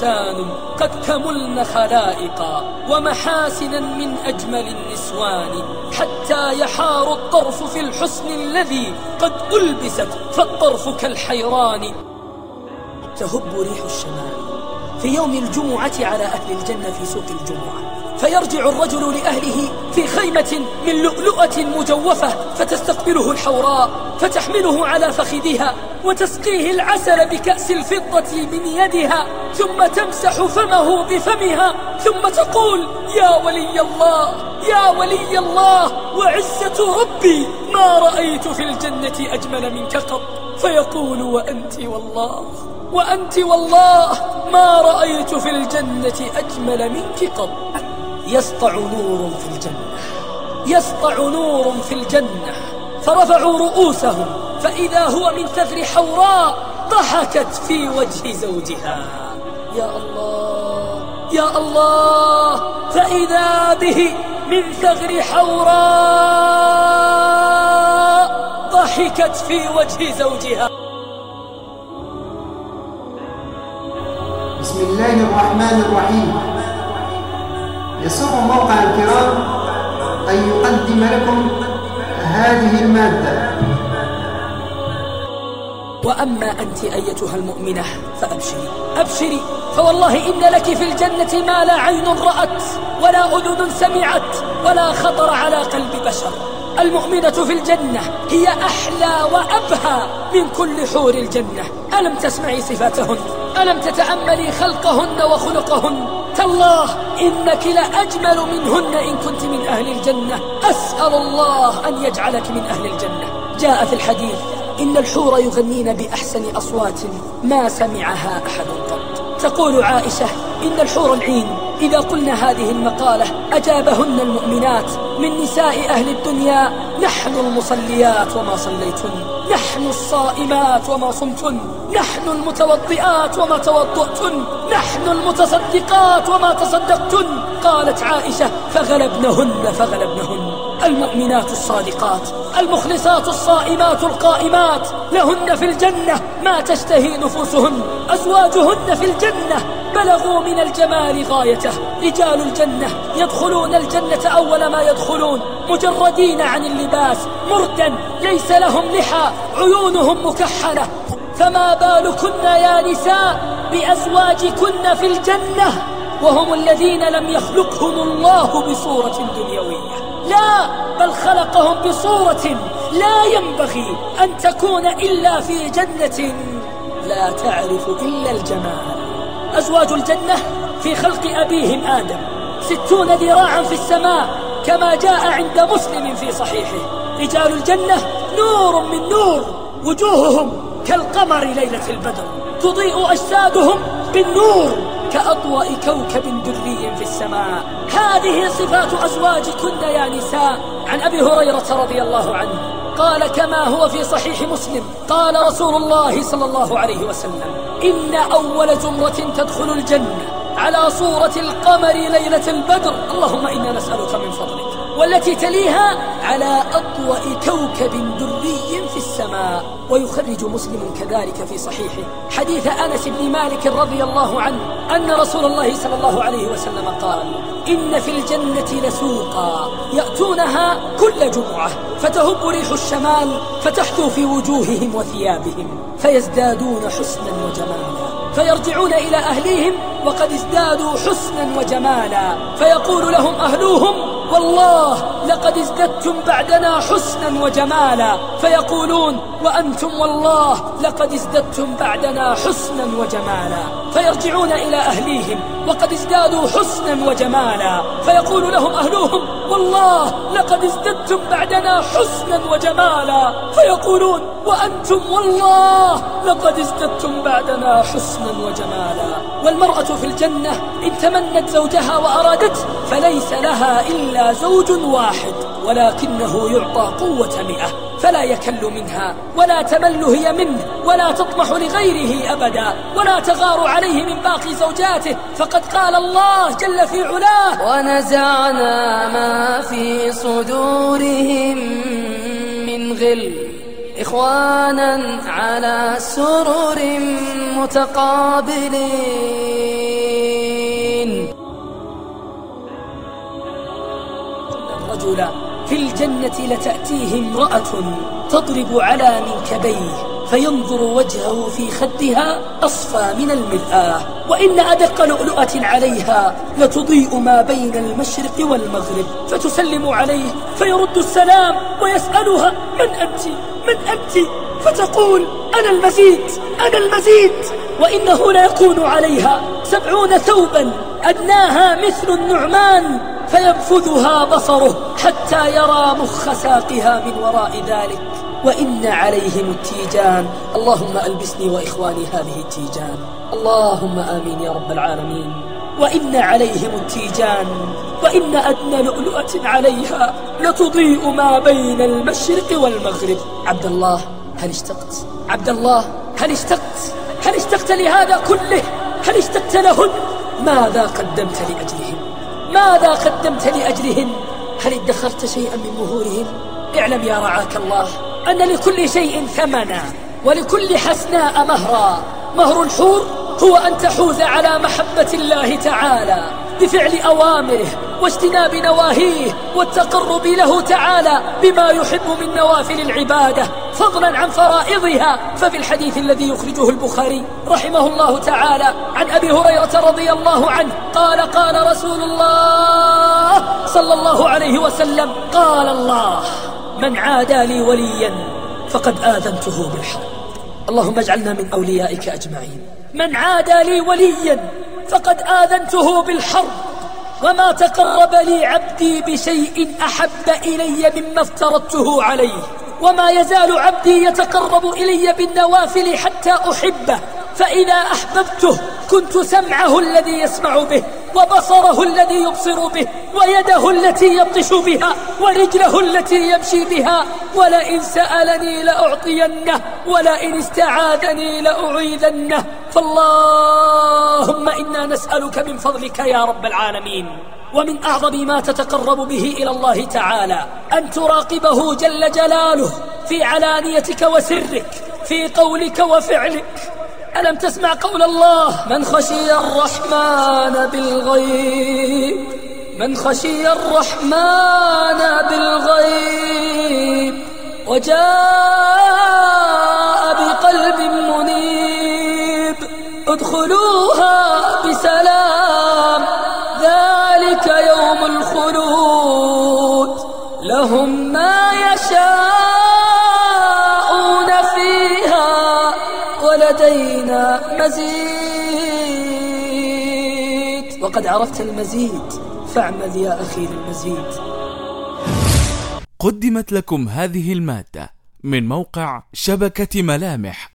فرسان قد كملن خلائقا ومحاسنا من أجمل النسوان حتى يحار الطرف في الحسن الذي قد ألبست فالطرف كالحيران. تهب ريح الشمال في يوم الجمعة على أهل الجنة في سوق الجمعة فيرجع الرجل لأهله في خيمة من لؤلؤة مجوفة فتستقبله الحوراء فتحمله على فخذها. وتسقيه العسل بكأس الفضة من يدها ثم تمسح فمه بفمها ثم تقول يا ولي الله يا ولي الله وعزة ربي ما رأيت في الجنة أجمل منك قط. فيقول وأنت والله وأنت والله ما رأيت في الجنة أجمل منك قط. يسطع نور في الجنة يسطع نور في الجنة فرفعوا رؤوسهم فإذا هو من ثغر حوراء ضحكت في وجه زوجها. يا الله يا الله فإذا به من ثغر حوراء ضحكت في وجه زوجها. بسم الله الرحمن الرحيم. يسر موقع الكرام أن يقدم لكم هذه المادة. وأما أنت أيتها المؤمنة فأبشري أبشري. فوالله إن لك في الجنة ما لا عين رأت ولا أذن سمعت ولا خطر على قلب بشر. المؤمنة في الجنة هي أحلى وأبهى من كل حور الجنة. ألم تسمعي صفاتهن؟ ألم تتأملي خلقهن وخلقهن؟ تالله إنك لأجمل منهن إن كنت من أهل الجنة. أسأل الله أن يجعلك من أهل الجنة. جاء في الحديث إن الحور يغنين بأحسن أصوات ما سمعها أحد قط. تقول عائشة إن الحور العين إذا قلنا هذه المقالة أجابهن المؤمنات من نساء أهل الدنيا نحن المصليات وما صليتن نحن الصائمات وما صمتن نحن المتوضئات وما توضأتن نحن المتصدقات وما تصدقتن. قالت عائشة فغلبنهن فغلبنهن. المؤمنات الصادقات المخلصات الصائمات القائمات لهن في الجنة ما تشتهي نفوسهن أزواجهن في الجنة بلغوا من الجمال غايته رجال الجنة يدخلون الجنة أول ما يدخلون مجردين عن اللباس مردا ليس لهم لحى عيونهم مكحلة فما بالكن يا نساء بأزواجكن في الجنة؟ وهم الذين لم يخلقهم الله بصورة دنيوية. لا بل خلقهم بصورة لا ينبغي أن تكون إلا في جنة لا تعرف إلا الجمال. أزواج الجنة في خلق أبيهم آدم. ستون ذراعا في السماء كما جاء عند مسلم في صحيحه. رجال الجنة نور من نور وجوههم كالقمر ليلة البدر. تضيء أجسادهم بالنور. كأضواء كوكب دري في السماء. هذه صفات أزواجكن يا نساء. عن أبي هريرة رضي الله عنه. قال كما هو في صحيح مسلم. قال رسول الله صلى الله عليه وسلم إن أول زمرة تدخل الجنة على صورة القمر ليلة البدر. اللهم إنا نسألك من فضلك. والتي تليها على أضواء كوكب دري في السماء. ويخرج مسلم كذلك في صحيحه. حديث أنس بن مالك رضي الله عنه أن رسول الله صلى الله عليه وسلم قال إن في الجنة لسوقا يأتونها كل جمعة فتهب ريح الشمال فتحثو في وجوههم وثيابهم فيزدادون حسنا وجمالا فيرجعون إلى أهليهم وقد ازدادوا حسنا وجمالا فيقول لهم أهلوهم والله لقد ازددتم بعدنا حسنا وجمالا فيقولون وأنتم والله لقد ازددتم بعدنا حسنا وجمالا. فيرجعون إلى أهليهم وقد ازدادوا حسنا وجمالا. فيقول لهم أهلوهم والله لقد ازددتم بعدنا حسنا وجمالا. فيقولون وأنتم والله لقد ازددتم بعدنا حسنا وجمالا. والمرأة في الجنة إن تمنت زوجها وأرادته فليس لها إلا زوج واحد. ولكنه يعطى قوة مئة فلا يكل منها ولا تمل هي منه ولا تطمح لغيره أبدا ولا تغار عليه من باقي زوجاته فقد قال الله جل في علاه ونزعنا ما في صدورهم من غل إخوانا على سرر متقابلين. الرجل في الجنة لتأتيه امرأة تضرب على منكبيه فينظر وجهه في خدها أصفى من المرآة وإن أدق لؤلؤة عليها لتضيء ما بين المشرق والمغرب فتسلم عليه فيرد السلام ويسألها من أنت؟ من أنت؟ فتقول أنا المزيد أنا المزيد. وإنه لا يكون عليها سبعون ثوبا أدناها مثل النعمان فينفذها بصره حتى يرى مخ ساقها من وراء ذلك. وإن عليهم التيجان. اللهم ألبسني وإخواني هذه التيجان. اللهم آمين يا رب العالمين. وإن عليهم التيجان. وإن أدنى لؤلؤة عليها لتضيء ما بين المشرق والمغرب. عبد الله هل اشتقت؟ عبد الله هل اشتقت؟ هل اشتقت لهذا كله؟ هل اشتقت لهن؟ ماذا قدمت لأجلهن ماذا قدمت لأجلهن هل ادخرت شيئا من مهورهن اعلم يا رعاك الله أن لكل شيء ثمنا ولكل حسناء مهرا. مهر الحور هو أن تحوز على محبة الله تعالى بفعل أوامره واجتناب نواهيه والتقرب له تعالى بما يحب من نوافل العبادة فضلا عن فرائضها. ففي الحديث الذي يخرجه البخاري رحمه الله تعالى عن أبي هريرة رضي الله عنه قال قال رسول الله صلى الله عليه وسلم قال الله من عادى لي وليا فقد آذنته بالحرب اللهم اجعلنا من أوليائك أجمعين. من عادى لي وليا فقد آذنته بالحرب. وما تقرب لي عبدي بشيء أحب إلي مما افترضته عليه. وما يزال عبدي يتقرب إلي بالنوافل حتى أحبه. فإذا أحببته كنت سمعه الذي يسمع به. وبصره الذي يبصر به ويده التي يبطش بها ورجله التي يمشي بها. ولئن سألني لأعطينه ولئن استعاذني لأعيذنه. فاللهم إنا نسألك من فضلك يا رب العالمين ومن أعظم ما تتقرب به إلى الله تعالى أن تراقبه جل جلاله في علانيتك وسرك في قولك وفعلك. ألم تسمع قول الله؟ من خشي الرحمن بالغيب. من خشي الرحمن بالغيب. وجاء بقلب منيب. ادخلوها بسلام. ذلك يوم الخلود. لهم ولدينا مزيد. وقد عرفت المزيد. فاعمل يا أخي للمزيد. قدمت لكم هذه المادة من موقع شبكة ملامح.